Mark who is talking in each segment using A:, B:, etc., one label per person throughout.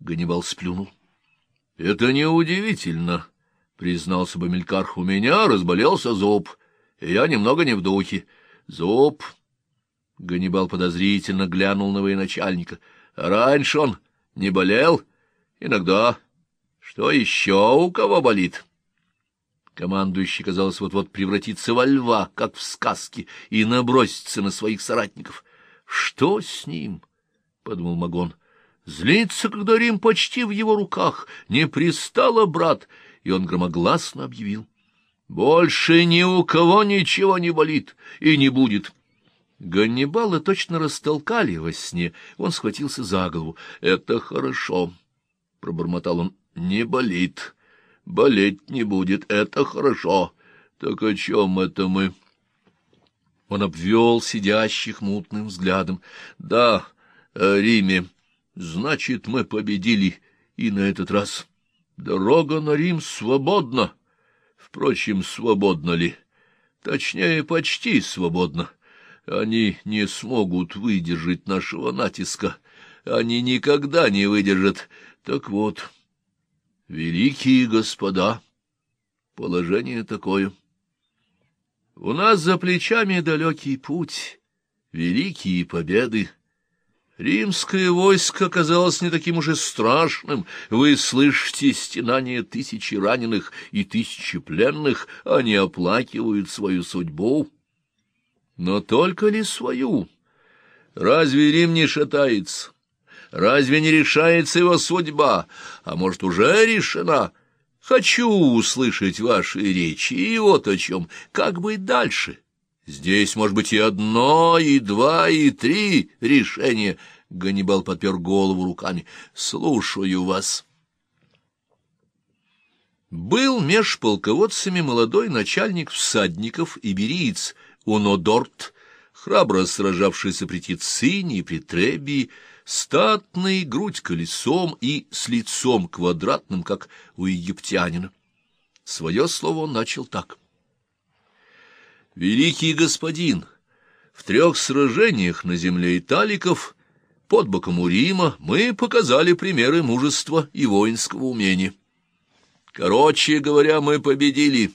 A: Ганнибал сплюнул. — Это неудивительно, — признался Бамилькар. — У меня разболелся зуб, и я немного не в духе. Зуб... Ганнибал подозрительно глянул на военачальника. — Раньше он не болел? — Иногда. — Что еще у кого болит? Командующий, казалось, вот-вот превратиться во льва, как в сказке, и наброситься на своих соратников. — Что с ним? — подумал Магон. — Злится, когда Рим почти в его руках. Не пристало, брат, и он громогласно объявил. — Больше ни у кого ничего не болит и не будет. — Ганнибала точно растолкали во сне. Он схватился за голову. — Это хорошо, — пробормотал он. — Не болит. Болеть не будет. Это хорошо. Так о чем это мы? Он обвел сидящих мутным взглядом. — Да, Риме. Значит, мы победили и на этот раз. Дорога на Рим свободна. Впрочем, свободна ли? Точнее, почти свободна. — они не смогут выдержать нашего натиска. Они никогда не выдержат. Так вот, великие господа, положение такое. У нас за плечами далекий путь, великие победы. Римское войско оказалось не таким уж и страшным. Вы слышите стенание тысячи раненых и тысячи пленных, они оплакивают свою судьбу. Но только ли свою? Разве Рим не шатается? Разве не решается его судьба? А может, уже решена? Хочу услышать ваши речи, и вот о чем. Как быть дальше? Здесь может быть и одно, и два, и три решения. Ганнибал подпер голову руками. Слушаю вас. Был меж полководцами молодой начальник всадников ибериец — Унодорт, храбро сражавшийся при Тицине и при Требии, статный, грудь колесом и с лицом квадратным, как у египтянина. Свое слово он начал так. «Великий господин, в трех сражениях на земле италиков под боком у Рима мы показали примеры мужества и воинского умения. Короче говоря, мы победили».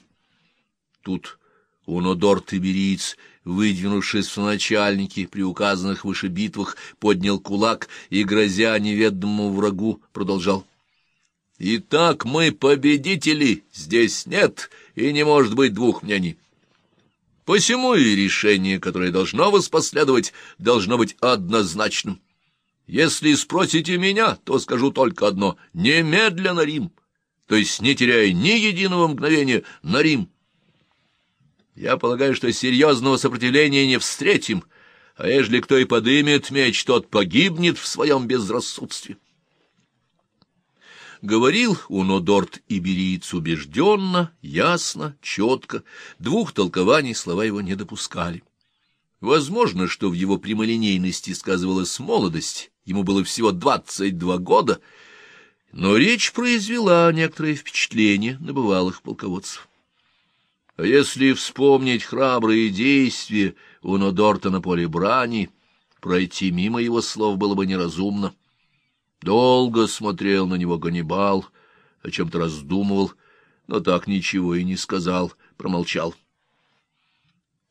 A: Тут Унодор Тибериец, выдвинувшись в начальники при указанных выше битвах, поднял кулак и, грозя неведомому врагу, продолжал. «Итак мы победители, здесь нет и не может быть двух мнений. Посему и решение, которое должно воспоследовать, должно быть однозначным. Если спросите меня, то скажу только одно — немедленно Рим, то есть не теряя ни единого мгновения на Рим». Я полагаю, что серьезного сопротивления не встретим, а ежели кто и подымет меч, тот погибнет в своем безрассудстве. Говорил Унодорт Ибериец убежденно, ясно, четко, двух толкований слова его не допускали. Возможно, что в его прямолинейности сказывалась молодость, ему было всего двадцать два года, но речь произвела некоторое впечатление на бывалых полководцев. А если вспомнить храбрые действия у Нодорта на поле брани, пройти мимо его слов было бы неразумно. Долго смотрел на него Ганнибал, о чем-то раздумывал, но так ничего и не сказал, промолчал.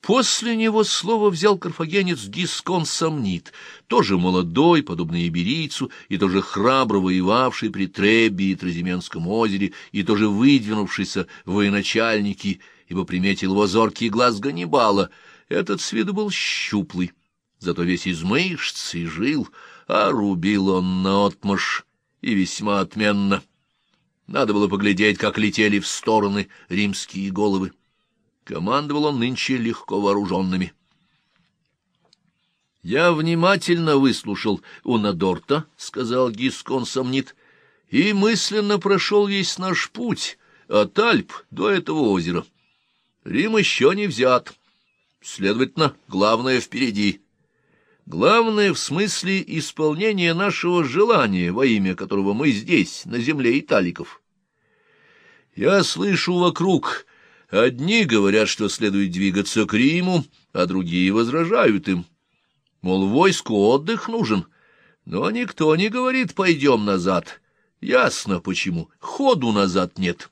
A: После него слово взял карфагенец Гискон Сомнит, тоже молодой, подобный иберийцу, и тоже храбро воевавший при Требби и Тразименском озере, и тоже выдвинувшийся военачальники — ибо приметил его зоркий глаз Ганнибала. Этот с виду был щуплый, зато весь из мышц и жил, а рубил он наотмашь и весьма отменно. Надо было поглядеть, как летели в стороны римские головы. Командовал он нынче легко вооруженными. — Я внимательно выслушал Унадорта, — сказал Гискон Сомнит, — и мысленно прошел весь наш путь от Альп до этого озера. — Рим еще не взят. Следовательно, главное впереди. Главное в смысле исполнения нашего желания, во имя которого мы здесь, на земле италиков. Я слышу вокруг, одни говорят, что следует двигаться к Риму, а другие возражают им. Мол, войску отдых нужен, но никто не говорит «пойдем назад», Ясно почему. Ходу назад нет.